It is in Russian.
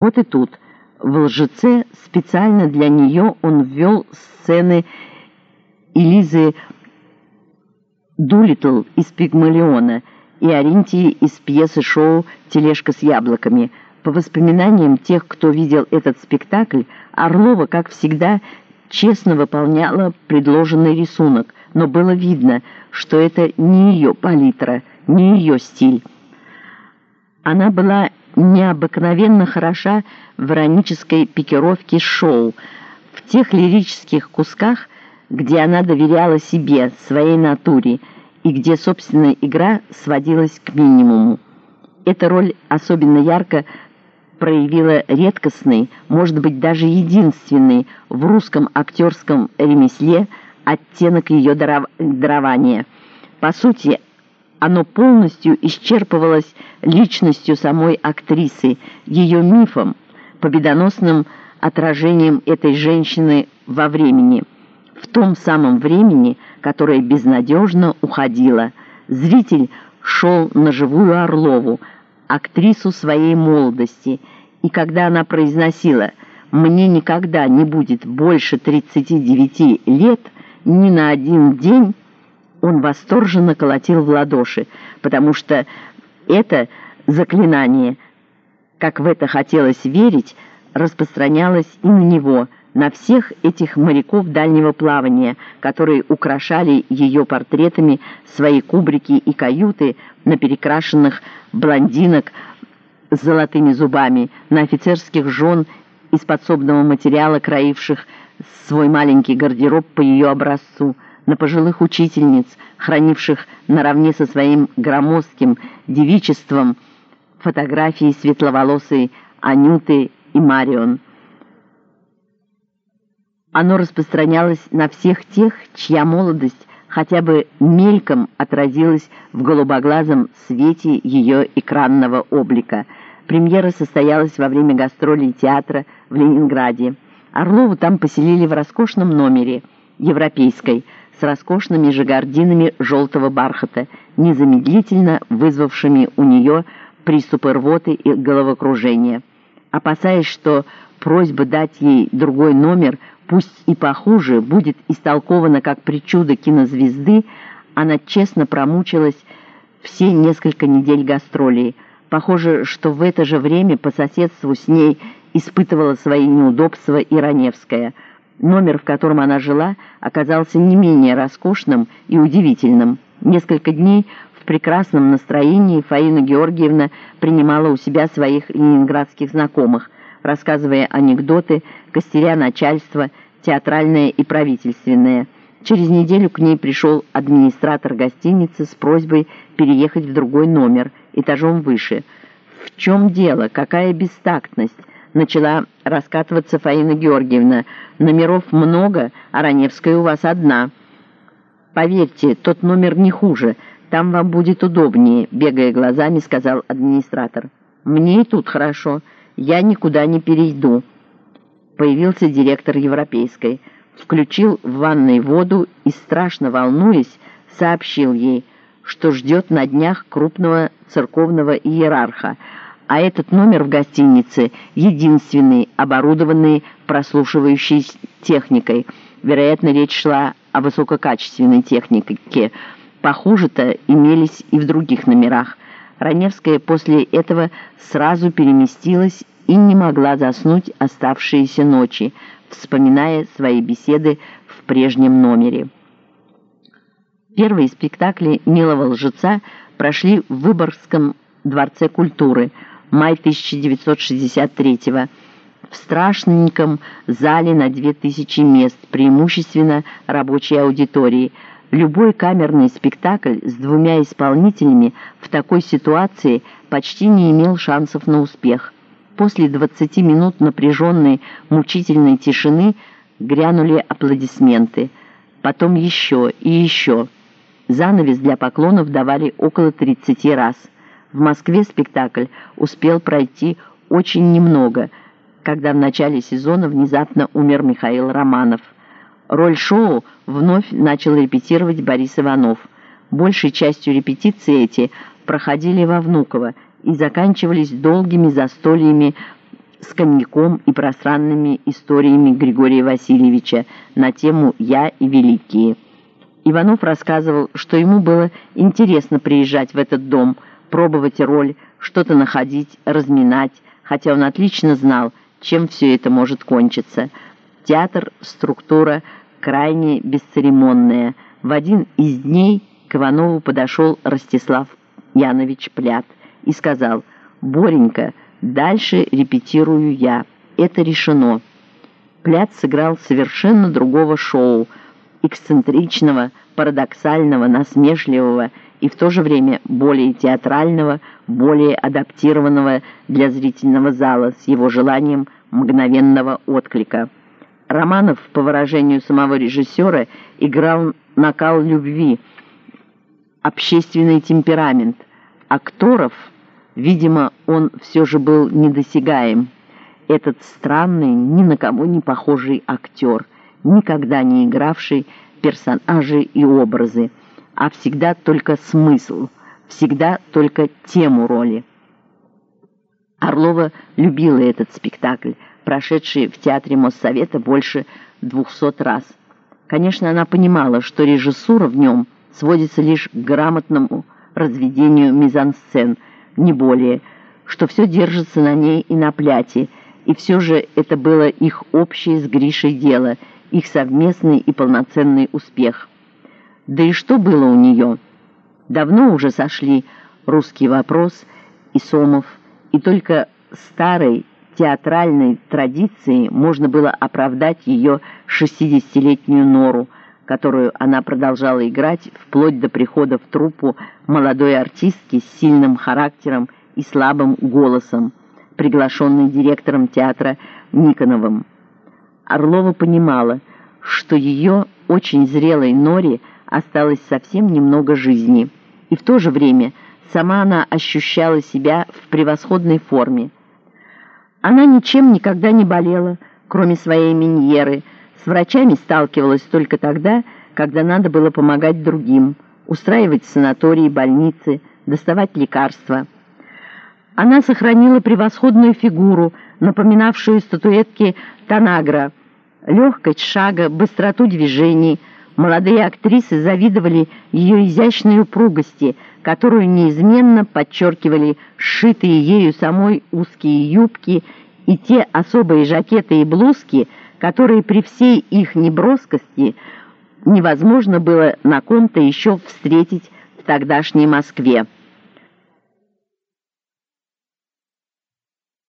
Вот и тут, в «Лжеце», специально для нее он ввел сцены Элизы Дулитл из «Пигмалиона» и Аринтии из пьесы шоу «Тележка с яблоками». По воспоминаниям тех, кто видел этот спектакль, Орлова, как всегда, честно выполняла предложенный рисунок, но было видно, что это не ее палитра, не ее стиль. Она была необыкновенно хороша в иронической пикировке шоу, в тех лирических кусках, где она доверяла себе, своей натуре, и где собственная игра сводилась к минимуму. Эта роль особенно ярко проявила редкостный, может быть даже единственный в русском актерском ремесле оттенок ее дарования. По сути, оно полностью исчерпывалось личностью самой актрисы, ее мифом, победоносным отражением этой женщины во времени, в том самом времени, которое безнадежно уходило. Зритель шел на живую Орлову, актрису своей молодости, и когда она произносила «мне никогда не будет больше 39 лет», ни на один день он восторженно колотил в ладоши, потому что это заклинание, как в это хотелось верить, распространялось и на него, на всех этих моряков дальнего плавания, которые украшали ее портретами свои кубрики и каюты на перекрашенных блондинок с золотыми зубами, на офицерских жен из подсобного материала, краивших свой маленький гардероб по ее образцу – на пожилых учительниц, хранивших наравне со своим громоздким девичеством фотографии светловолосой Анюты и Марион. Оно распространялось на всех тех, чья молодость хотя бы мельком отразилась в голубоглазом свете ее экранного облика. Премьера состоялась во время гастролей театра в Ленинграде. Орлову там поселили в роскошном номере европейской – с роскошными же гординами желтого бархата, незамедлительно вызвавшими у нее приступы рвоты и головокружения. Опасаясь, что просьба дать ей другой номер, пусть и похуже, будет истолкована как причуда кинозвезды, она честно промучилась все несколько недель гастролей. Похоже, что в это же время по соседству с ней испытывала свои неудобства и Раневская – Номер, в котором она жила, оказался не менее роскошным и удивительным. Несколько дней в прекрасном настроении Фаина Георгиевна принимала у себя своих ленинградских знакомых, рассказывая анекдоты, костеря начальство, театральное и правительственное. Через неделю к ней пришел администратор гостиницы с просьбой переехать в другой номер, этажом выше. «В чем дело? Какая бестактность?» Начала раскатываться Фаина Георгиевна. «Номеров много, а Раневская у вас одна». «Поверьте, тот номер не хуже, там вам будет удобнее», — бегая глазами, сказал администратор. «Мне и тут хорошо, я никуда не перейду». Появился директор Европейской, включил в ванной воду и, страшно волнуясь, сообщил ей, что ждет на днях крупного церковного иерарха, а этот номер в гостинице единственный, оборудованный прослушивающей техникой. Вероятно, речь шла о высококачественной технике. Похуже-то имелись и в других номерах. Раневская после этого сразу переместилась и не могла заснуть оставшиеся ночи, вспоминая свои беседы в прежнем номере. Первые спектакли «Милого лжеца» прошли в Выборгском дворце культуры – май 1963 в страшненьком зале на 2000 мест, преимущественно рабочей аудитории. Любой камерный спектакль с двумя исполнителями в такой ситуации почти не имел шансов на успех. После 20 минут напряженной, мучительной тишины грянули аплодисменты. Потом еще и еще. Занавес для поклонов давали около 30 раз. В Москве спектакль успел пройти очень немного, когда в начале сезона внезапно умер Михаил Романов. Роль шоу вновь начал репетировать Борис Иванов. Большей частью репетиции эти проходили во Внуково и заканчивались долгими застольями с коньяком и пространными историями Григория Васильевича на тему «Я и великие». Иванов рассказывал, что ему было интересно приезжать в этот дом, пробовать роль, что-то находить, разминать, хотя он отлично знал, чем все это может кончиться. Театр – структура крайне бесцеремонная. В один из дней к Иванову подошел Ростислав Янович Плят и сказал «Боренька, дальше репетирую я. Это решено». Плят сыграл совершенно другого шоу, эксцентричного, парадоксального, насмешливого и в то же время более театрального, более адаптированного для зрительного зала с его желанием мгновенного отклика. Романов, по выражению самого режиссера, играл накал любви, общественный темперамент. Акторов, видимо, он все же был недосягаем. Этот странный, ни на кого не похожий актер, никогда не игравший персонажи и образы, а всегда только смысл, всегда только тему роли. Орлова любила этот спектакль, прошедший в Театре Моссовета больше двухсот раз. Конечно, она понимала, что режиссура в нем сводится лишь к грамотному разведению мизансцен, не более, что все держится на ней и на пляте, и все же это было их общее с Гришей дело, их совместный и полноценный успех. Да и что было у нее? Давно уже сошли «Русский вопрос» и «Сомов», и только старой театральной традицией можно было оправдать ее шестидесятилетнюю нору, которую она продолжала играть вплоть до прихода в труппу молодой артистки с сильным характером и слабым голосом, приглашенной директором театра Никоновым. Орлова понимала, что ее очень зрелой норе – осталось совсем немного жизни. И в то же время сама она ощущала себя в превосходной форме. Она ничем никогда не болела, кроме своей миньеры, с врачами сталкивалась только тогда, когда надо было помогать другим, устраивать санатории, больницы, доставать лекарства. Она сохранила превосходную фигуру, напоминавшую статуэтки Танагра, легкость шага, быстроту движений – Молодые актрисы завидовали ее изящной упругости, которую неизменно подчеркивали сшитые ею самой узкие юбки и те особые жакеты и блузки, которые при всей их неброскости невозможно было на ком-то еще встретить в тогдашней Москве.